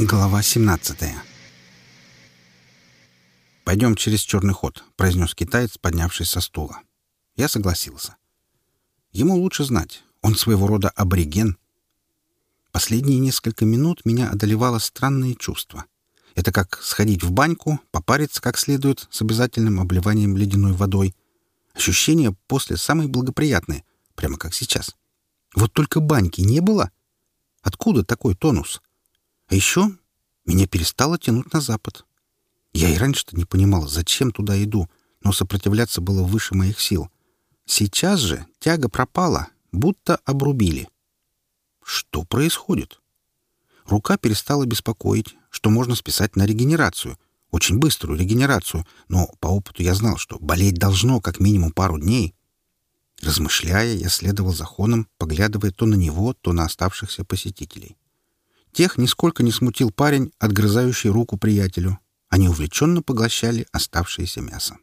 Глава 17 «Пойдем через черный ход», — произнес китаец, поднявшись со стула. Я согласился. Ему лучше знать. Он своего рода абориген. Последние несколько минут меня одолевало странное чувство. Это как сходить в баньку, попариться как следует с обязательным обливанием ледяной водой. Ощущения после самые благоприятные, прямо как сейчас. Вот только баньки не было. Откуда такой тонус? А еще меня перестало тянуть на запад. Я и раньше-то не понимал, зачем туда иду, но сопротивляться было выше моих сил. Сейчас же тяга пропала, будто обрубили. Что происходит? Рука перестала беспокоить, что можно списать на регенерацию, очень быструю регенерацию, но по опыту я знал, что болеть должно как минимум пару дней. Размышляя, я следовал за Хоном, поглядывая то на него, то на оставшихся посетителей. Тех нисколько не смутил парень, отгрызающий руку приятелю. Они увлеченно поглощали оставшееся мясо.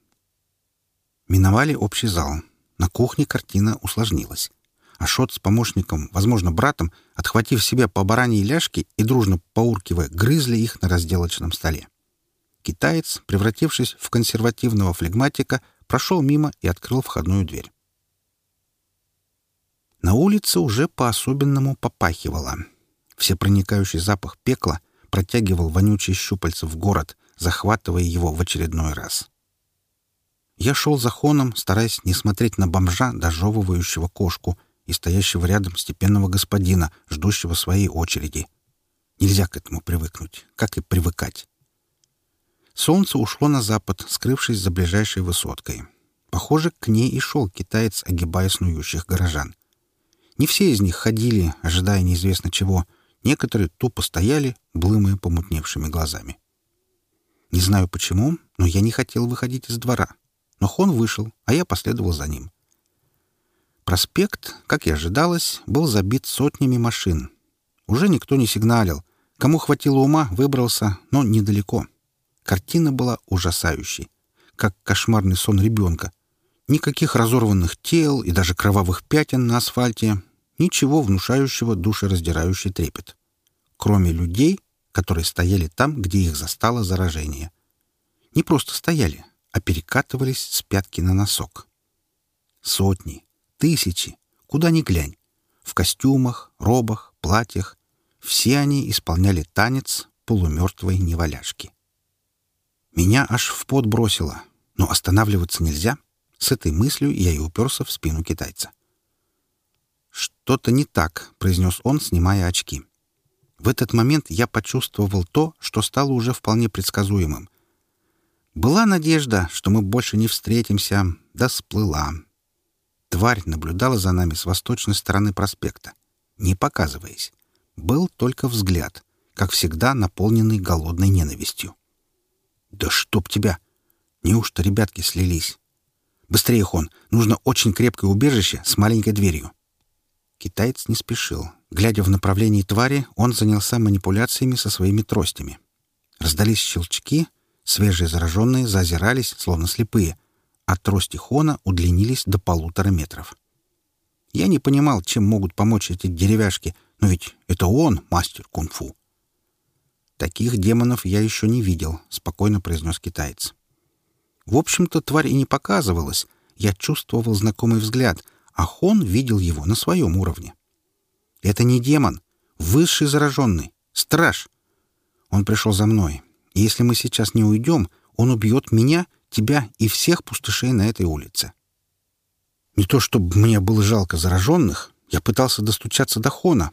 Миновали общий зал. На кухне картина усложнилась. Ашот с помощником, возможно, братом, отхватив себе по бараньей ляжке и дружно поуркивая, грызли их на разделочном столе. Китаец, превратившись в консервативного флегматика, прошел мимо и открыл входную дверь. На улице уже по-особенному попахивало — Всепроникающий запах пекла протягивал вонючие щупальца в город, захватывая его в очередной раз. Я шел за хоном, стараясь не смотреть на бомжа, дожевывающего кошку, и стоящего рядом степенного господина, ждущего своей очереди. Нельзя к этому привыкнуть, как и привыкать. Солнце ушло на запад, скрывшись за ближайшей высоткой. Похоже, к ней и шел китаец, огибая снующих горожан. Не все из них ходили, ожидая неизвестно чего — Некоторые тупо стояли, блымая помутневшими глазами. Не знаю почему, но я не хотел выходить из двора. Но Хон вышел, а я последовал за ним. Проспект, как и ожидалось, был забит сотнями машин. Уже никто не сигналил. Кому хватило ума, выбрался, но недалеко. Картина была ужасающей, как кошмарный сон ребенка. Никаких разорванных тел и даже кровавых пятен на асфальте, Ничего внушающего душераздирающий трепет. Кроме людей, которые стояли там, где их застало заражение. Не просто стояли, а перекатывались с пятки на носок. Сотни, тысячи, куда ни глянь. В костюмах, робах, платьях. Все они исполняли танец полумертвой неваляшки. Меня аж в пот бросило, но останавливаться нельзя. С этой мыслью я и уперся в спину китайца. «Что-то не так», — произнес он, снимая очки. В этот момент я почувствовал то, что стало уже вполне предсказуемым. Была надежда, что мы больше не встретимся, да сплыла. Тварь наблюдала за нами с восточной стороны проспекта, не показываясь. Был только взгляд, как всегда наполненный голодной ненавистью. «Да чтоб тебя! Неужто ребятки слились? Быстрее, Хон! Нужно очень крепкое убежище с маленькой дверью!» Китаец не спешил. Глядя в направлении твари, он занялся манипуляциями со своими тростями. Раздались щелчки, свежие зараженные зазирались, словно слепые, а трости Хона удлинились до полутора метров. Я не понимал, чем могут помочь эти деревяшки, но ведь это он, мастер кунг-фу. «Таких демонов я еще не видел», — спокойно произнес китаец. В общем-то, тварь и не показывалась. Я чувствовал знакомый взгляд, а Хон видел его на своем уровне. Это не демон, высший зараженный, страж. Он пришел за мной, и если мы сейчас не уйдем, он убьет меня, тебя и всех пустышей на этой улице. Не то чтобы мне было жалко зараженных, я пытался достучаться до Хона.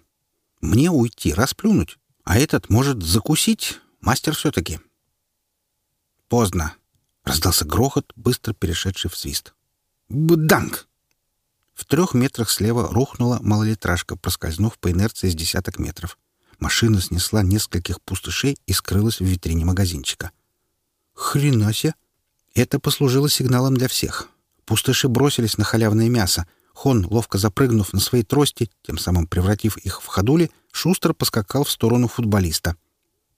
Мне уйти, расплюнуть, а этот может закусить, мастер все-таки. Поздно. Раздался грохот, быстро перешедший в свист. «Бданг!» В трех метрах слева рухнула малолитражка, проскользнув по инерции с десяток метров. Машина снесла нескольких пустышей и скрылась в витрине магазинчика. «Хрена себе!» Это послужило сигналом для всех. Пустыши бросились на халявное мясо. Хон, ловко запрыгнув на своей трости, тем самым превратив их в ходули, шустро поскакал в сторону футболиста.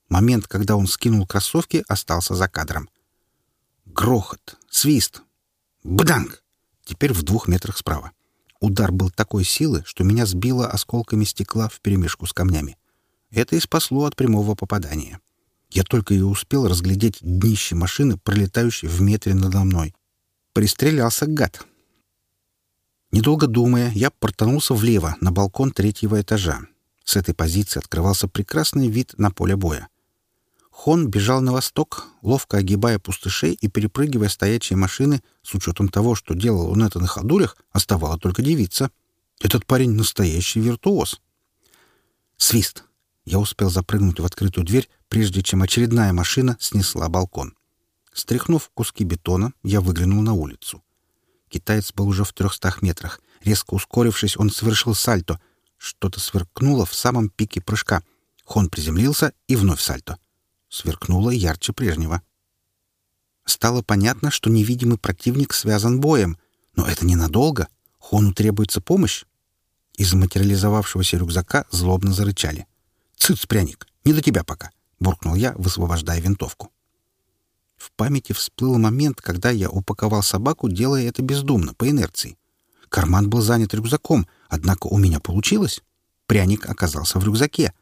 Момент, когда он скинул кроссовки, остался за кадром. Грохот, свист. Бданг! Теперь в двух метрах справа. Удар был такой силы, что меня сбило осколками стекла вперемешку с камнями. Это и спасло от прямого попадания. Я только и успел разглядеть днище машины, пролетающей в метре надо мной. Пристрелялся гад. Недолго думая, я портанулся влево, на балкон третьего этажа. С этой позиции открывался прекрасный вид на поле боя. Хон бежал на восток, ловко огибая пустышей и перепрыгивая стоячие машины, с учетом того, что делал он это на ходулях, оставала только девица. Этот парень — настоящий виртуоз. Свист. Я успел запрыгнуть в открытую дверь, прежде чем очередная машина снесла балкон. Стряхнув куски бетона, я выглянул на улицу. Китаец был уже в трехстах метрах. Резко ускорившись, он совершил сальто. Что-то сверкнуло в самом пике прыжка. Хон приземлился и вновь сальто. Сверкнуло ярче прежнего. Стало понятно, что невидимый противник связан боем. Но это ненадолго. Хону требуется помощь. Из материализовавшегося рюкзака злобно зарычали. «Цыц, пряник! Не до тебя пока!» — буркнул я, высвобождая винтовку. В памяти всплыл момент, когда я упаковал собаку, делая это бездумно, по инерции. Карман был занят рюкзаком, однако у меня получилось. Пряник оказался в рюкзаке.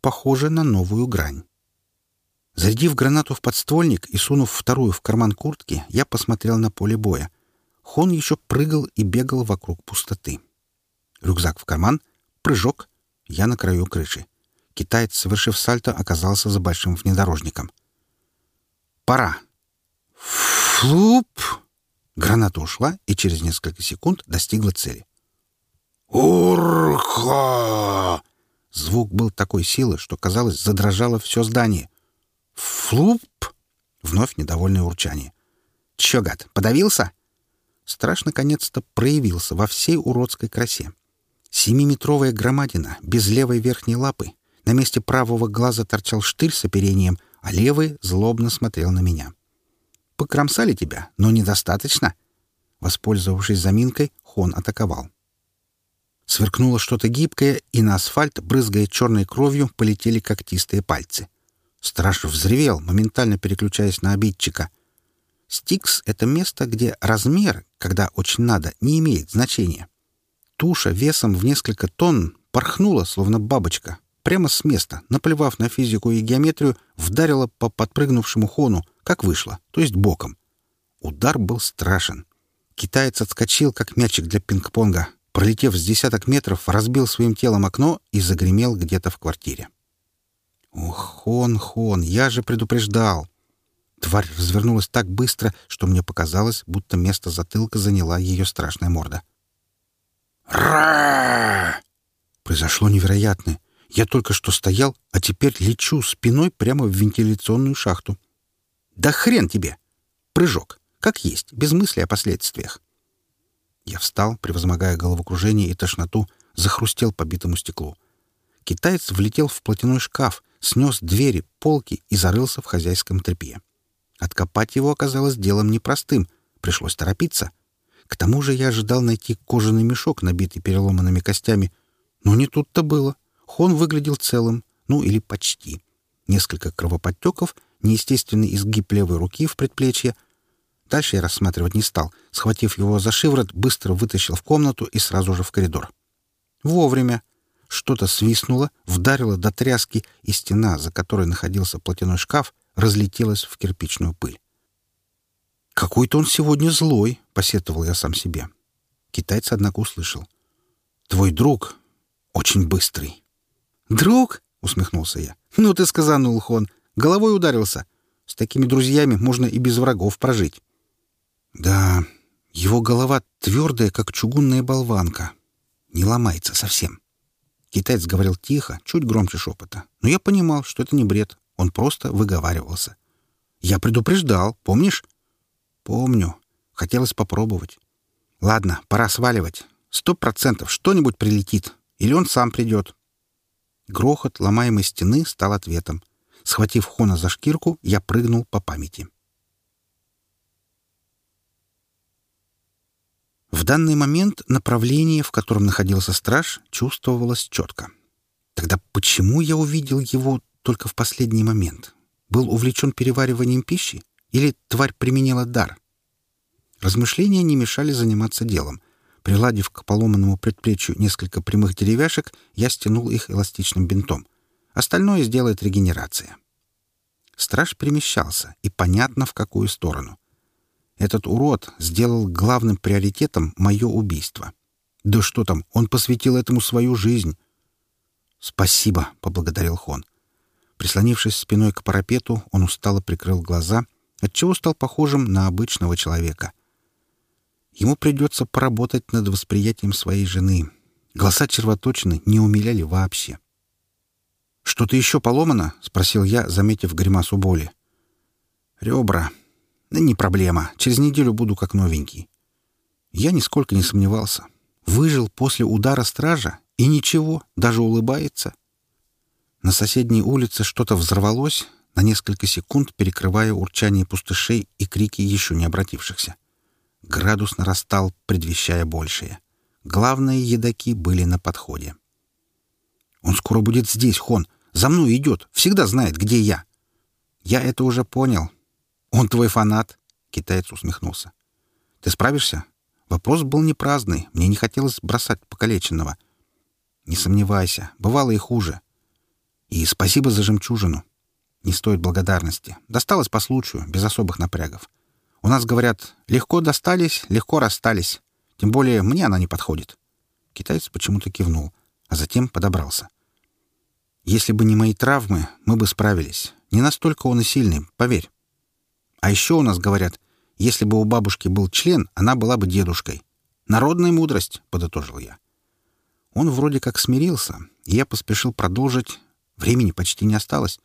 Похоже на новую грань. Зарядив гранату в подствольник и сунув вторую в карман куртки, я посмотрел на поле боя. Хон еще прыгал и бегал вокруг пустоты. Рюкзак в карман, прыжок, я на краю крыши. Китаец, совершив сальто, оказался за большим внедорожником — Пора. Флуп! Граната ушла и через несколько секунд достигла цели. Урха! Звук был такой силы, что, казалось, задрожало все здание. Флуп! Вновь недовольное урчание. Че, гад, подавился? Страж наконец-то проявился во всей уродской красе. Семиметровая громадина, без левой верхней лапы. На месте правого глаза торчал штырь с оперением, а левый злобно смотрел на меня. «Покромсали тебя, но недостаточно». Воспользовавшись заминкой, Хон атаковал. Сверкнуло что-то гибкое, и на асфальт, брызгая черной кровью, полетели когтистые пальцы. Страж взревел, моментально переключаясь на обидчика. Стикс — это место, где размер, когда очень надо, не имеет значения. Туша весом в несколько тонн порхнула, словно бабочка, прямо с места, наплевав на физику и геометрию, вдарила по подпрыгнувшему хону, как вышло, то есть боком. Удар был страшен. Китаец отскочил, как мячик для пинг-понга, пролетев с десяток метров, разбил своим телом окно и загремел где-то в квартире. «Ох, Хон, Хон, я же предупреждал!» Тварь развернулась так быстро, что мне показалось, будто место затылка заняла ее страшная морда. «Ра!» Произошло невероятное. Я только что стоял, а теперь лечу спиной прямо в вентиляционную шахту. Да хрен тебе! Прыжок. Как есть, без мысли о последствиях. Я встал, превозмогая головокружение и тошноту, захрустел по битому стеклу. Китаец влетел в платяной шкаф, снес двери, полки и зарылся в хозяйском тряпье. Откопать его оказалось делом непростым, пришлось торопиться. К тому же я ожидал найти кожаный мешок, набитый переломанными костями, но не тут-то было. Хон выглядел целым, ну или почти. Несколько кровоподтеков, неестественный изгиб левой руки в предплечье. Дальше я рассматривать не стал. Схватив его за шиворот, быстро вытащил в комнату и сразу же в коридор. Вовремя. Что-то свистнуло, вдарило до тряски, и стена, за которой находился платяной шкаф, разлетелась в кирпичную пыль. «Какой-то он сегодня злой», — посетовал я сам себе. Китайец, однако, услышал. «Твой друг очень быстрый». «Друг?» — усмехнулся я. «Ну ты сказанул, Хон. Головой ударился. С такими друзьями можно и без врагов прожить». «Да, его голова твердая, как чугунная болванка. Не ломается совсем». Китаец говорил тихо, чуть громче шепота. Но я понимал, что это не бред. Он просто выговаривался. «Я предупреждал, помнишь?» «Помню. Хотелось попробовать. Ладно, пора сваливать. Сто процентов что-нибудь прилетит. Или он сам придет. Грохот ломаемой стены стал ответом. Схватив Хона за шкирку, я прыгнул по памяти. В данный момент направление, в котором находился страж, чувствовалось четко. Тогда почему я увидел его только в последний момент? Был увлечен перевариванием пищи? Или тварь применила дар? Размышления не мешали заниматься делом. Приладив к поломанному предплечью несколько прямых деревяшек, я стянул их эластичным бинтом. Остальное сделает регенерация. Страж перемещался, и понятно, в какую сторону. Этот урод сделал главным приоритетом мое убийство. Да что там, он посвятил этому свою жизнь. «Спасибо», — поблагодарил Хон. Прислонившись спиной к парапету, он устало прикрыл глаза, отчего стал похожим на обычного человека. Ему придется поработать над восприятием своей жены. Голоса червоточины не умиляли вообще. «Что-то еще поломано?» — спросил я, заметив гримасу боли. «Ребра. Да не проблема. Через неделю буду как новенький». Я нисколько не сомневался. Выжил после удара стража и ничего, даже улыбается. На соседней улице что-то взорвалось, на несколько секунд перекрывая урчание пустышей и крики еще не обратившихся. Градус нарастал, предвещая большее. Главные едоки были на подходе. «Он скоро будет здесь, Хон. За мной идет. Всегда знает, где я». «Я это уже понял. Он твой фанат?» Китаец усмехнулся. «Ты справишься?» Вопрос был не праздный. Мне не хотелось бросать покалеченного. «Не сомневайся. Бывало и хуже. И спасибо за жемчужину. Не стоит благодарности. Досталось по случаю, без особых напрягов. У нас говорят, легко достались, легко расстались. Тем более мне она не подходит. Китаец почему-то кивнул, а затем подобрался. Если бы не мои травмы, мы бы справились. Не настолько он и сильный, поверь. А еще у нас говорят, если бы у бабушки был член, она была бы дедушкой. Народная мудрость, — подытожил я. Он вроде как смирился, и я поспешил продолжить, Времени почти не осталось.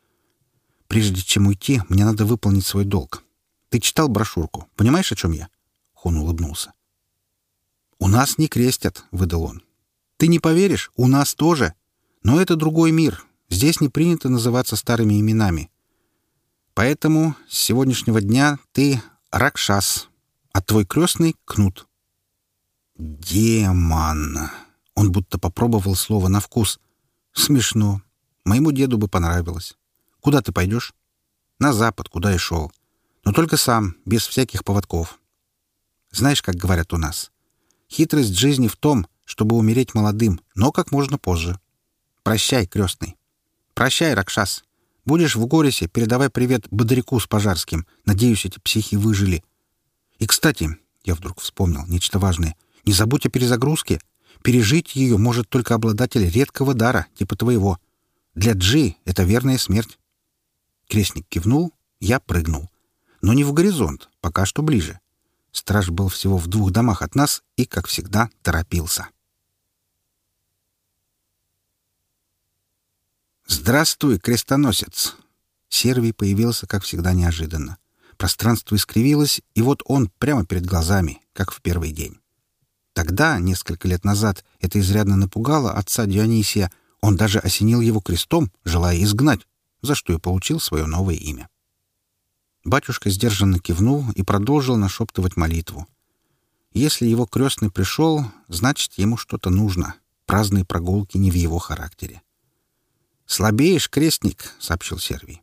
Прежде чем уйти, мне надо выполнить свой долг. Ты читал брошюрку. Понимаешь, о чем я?» Хон улыбнулся. «У нас не крестят», — выдал он. «Ты не поверишь, у нас тоже. Но это другой мир. Здесь не принято называться старыми именами. Поэтому с сегодняшнего дня ты Ракшас, а твой крестный — Кнут». «Демон!» Он будто попробовал слово на вкус. «Смешно. Моему деду бы понравилось. Куда ты пойдешь? На запад, куда и шел. Но только сам, без всяких поводков. Знаешь, как говорят у нас? Хитрость жизни в том, чтобы умереть молодым, но как можно позже. Прощай, крестный. Прощай, Ракшас. Будешь в Горисе, передавай привет Бодряку с Пожарским. Надеюсь, эти психи выжили. И, кстати, я вдруг вспомнил нечто важное. Не забудь о перезагрузке. Пережить ее может только обладатель редкого дара, типа твоего — для Джи это верная смерть. Крестник кивнул, я прыгнул. Но не в горизонт, пока что ближе. Страж был всего в двух домах от нас и, как всегда, торопился. «Здравствуй, крестоносец!» Сервий появился, как всегда, неожиданно. Пространство искривилось, и вот он прямо перед глазами, как в первый день. Тогда, несколько лет назад, это изрядно напугало отца Дионисия, он даже осенил его крестом, желая изгнать, за что и получил свое новое имя. Батюшка сдержанно кивнул и продолжил нашептывать молитву. Если его крестный пришел, значит, ему что-то нужно. Праздные прогулки не в его характере. «Слабеешь, крестник», — сообщил Сервий.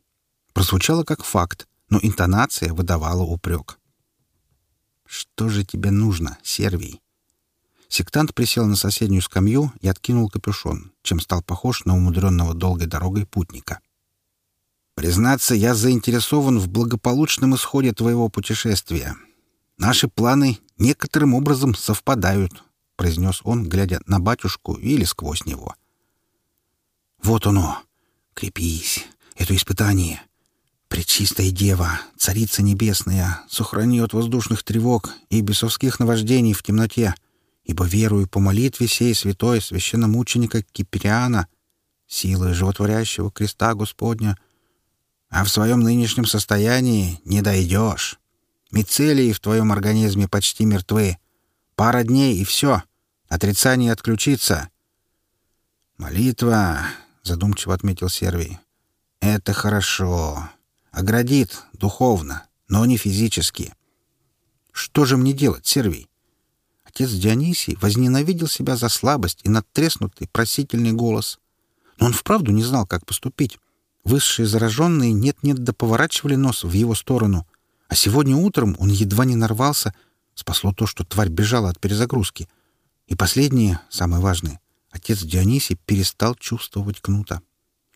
Прозвучало как факт, но интонация выдавала упрек. «Что же тебе нужно, Сервий?» Сектант присел на соседнюю скамью и откинул капюшон, чем стал похож на умудренного долгой дорогой путника. «Признаться, я заинтересован в благополучном исходе твоего путешествия. Наши планы некоторым образом совпадают», — произнес он, глядя на батюшку или сквозь него. «Вот оно! Крепись! Это испытание!» Пречистая Дева, Царица Небесная, сохрани от воздушных тревог и бесовских наваждений в темноте — ибо верую по молитве сей святой священномученика Киприана, силы животворящего креста Господня, а в своем нынешнем состоянии не дойдешь. Мицелии в твоем организме почти мертвы. Пара дней и все. Отрицание отключится. Молитва, — задумчиво отметил Сервий, — это хорошо. Оградит духовно, но не физически. Что же мне делать, Сервий? Отец Дионисий возненавидел себя за слабость и надтреснутый просительный голос. Но он вправду не знал, как поступить. Высшие зараженные нет-нет да поворачивали нос в его сторону. А сегодня утром он едва не нарвался. Спасло то, что тварь бежала от перезагрузки. И последнее, самое важное, отец Дионисий перестал чувствовать кнута.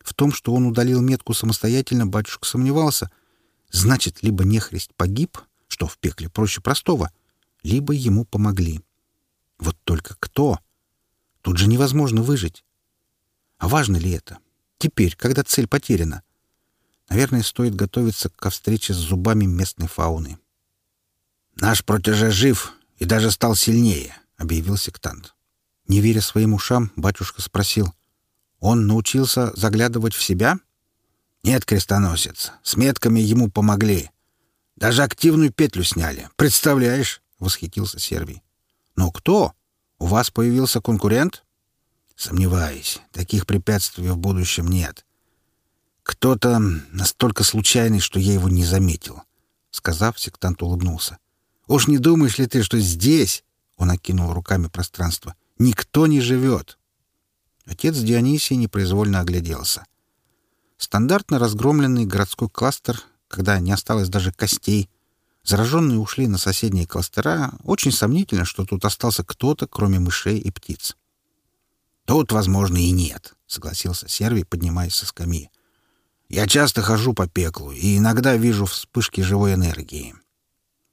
В том, что он удалил метку самостоятельно, батюшка сомневался. Значит, либо нехрист погиб, что в пекле проще простого, либо ему помогли. Вот только кто? Тут же невозможно выжить. А важно ли это? Теперь, когда цель потеряна. Наверное, стоит готовиться ко встрече с зубами местной фауны. «Наш протеже жив и даже стал сильнее», — объявил сектант. Не веря своим ушам, батюшка спросил. «Он научился заглядывать в себя?» «Нет, крестоносец, с метками ему помогли. Даже активную петлю сняли. Представляешь?» — восхитился Сервий. «Но кто? У вас появился конкурент?» «Сомневаюсь. Таких препятствий в будущем нет. Кто-то настолько случайный, что я его не заметил». Сказав, сектант улыбнулся. «Уж не думаешь ли ты, что здесь...» — он окинул руками пространство. «Никто не живет». Отец Дионисий непроизвольно огляделся. Стандартно разгромленный городской кластер, когда не осталось даже костей, Зараженные ушли на соседние кластера. Очень сомнительно, что тут остался кто-то, кроме мышей и птиц. «Тут, возможно, и нет», — согласился Сервий, поднимаясь со скамьи. «Я часто хожу по пеклу и иногда вижу вспышки живой энергии.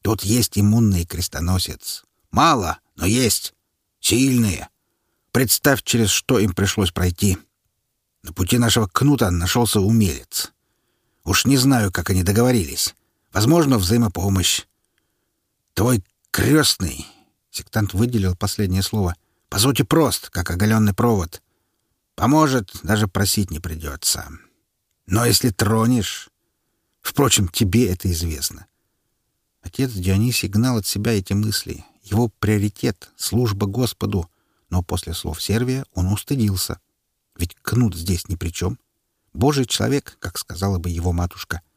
Тут есть иммунный крестоносец. Мало, но есть. Сильные. Представь, через что им пришлось пройти. На пути нашего кнута нашелся умелец. Уж не знаю, как они договорились. Возможно, взаимопомощь. Твой крестный, сектант выделил последнее слово, по сути прост, как оголенный провод. Поможет, даже просить не придется. Но если тронешь... Впрочем, тебе это известно. Отец Дионисий гнал от себя эти мысли. Его приоритет — служба Господу. Но после слов Сервия он устыдился. Ведь кнут здесь ни при чем. Божий человек, как сказала бы его матушка —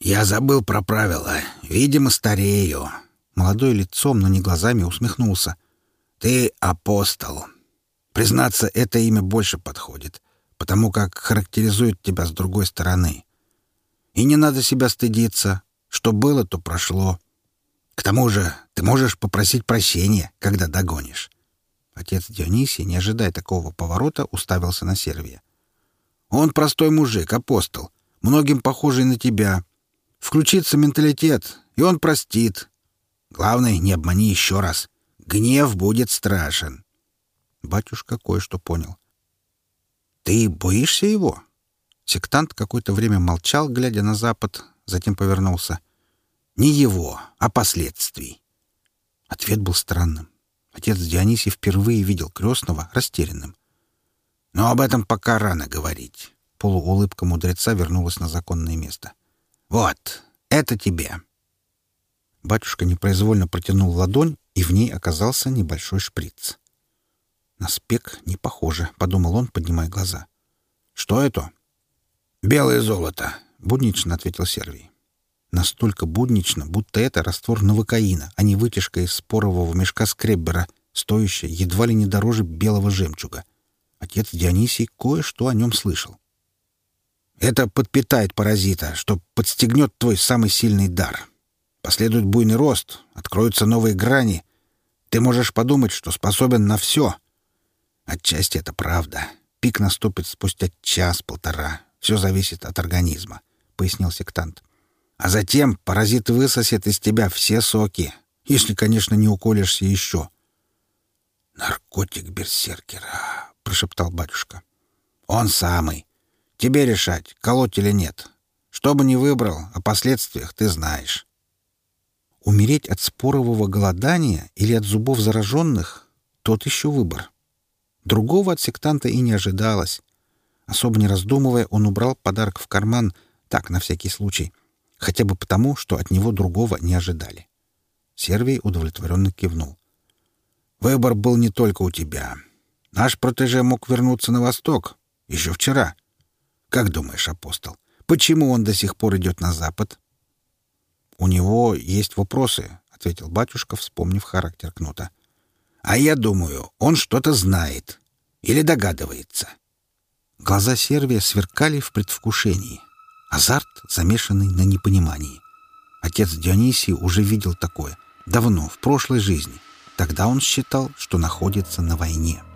«Я забыл про правила. Видимо, старею». Молодой лицом, но не глазами усмехнулся. «Ты апостол. Признаться, это имя больше подходит, потому как характеризует тебя с другой стороны. И не надо себя стыдиться. Что было, то прошло. К тому же ты можешь попросить прощения, когда догонишь». Отец Дионисий, не ожидая такого поворота, уставился на Сервия. «Он простой мужик, апостол, многим похожий на тебя, Включится менталитет, и он простит. Главное, не обмани еще раз. Гнев будет страшен. Батюшка кое-что понял. «Ты боишься его?» Сектант какое-то время молчал, глядя на запад, затем повернулся. «Не его, а последствий». Ответ был странным. Отец Дионисий впервые видел крестного растерянным. «Но об этом пока рано говорить». Полуулыбка мудреца вернулась на законное место. — «Вот, это тебе». Батюшка непроизвольно протянул ладонь, и в ней оказался небольшой шприц. «На спек не похоже», — подумал он, поднимая глаза. «Что это?» «Белое золото», — буднично ответил Сервий. Настолько буднично, будто это раствор новокаина, а не вытяжка из спорового мешка скреббера, стоящая едва ли не дороже белого жемчуга. Отец Дионисий кое-что о нем слышал. Это подпитает паразита, что подстегнет твой самый сильный дар. Последует буйный рост, откроются новые грани. Ты можешь подумать, что способен на все. Отчасти это правда. Пик наступит спустя час-полтора. Все зависит от организма, — пояснил сектант. А затем паразит высосет из тебя все соки, если, конечно, не уколешься еще. «Наркотик берсеркера», — прошептал батюшка. «Он самый. Тебе решать, колоть или нет. Что бы ни выбрал, о последствиях ты знаешь. Умереть от спорового голодания или от зубов зараженных — тот еще выбор. Другого от сектанта и не ожидалось. Особо не раздумывая, он убрал подарок в карман, так, на всякий случай, хотя бы потому, что от него другого не ожидали. Сервий удовлетворенно кивнул. «Выбор был не только у тебя. Наш протеже мог вернуться на восток. Еще вчера. Как думаешь, апостол, почему он до сих пор идет на запад? — У него есть вопросы, — ответил батюшка, вспомнив характер кнута. — А я думаю, он что-то знает или догадывается. Глаза Сервия сверкали в предвкушении. Азарт, замешанный на непонимании. Отец Дионисий уже видел такое. Давно, в прошлой жизни. Тогда он считал, что находится на войне. —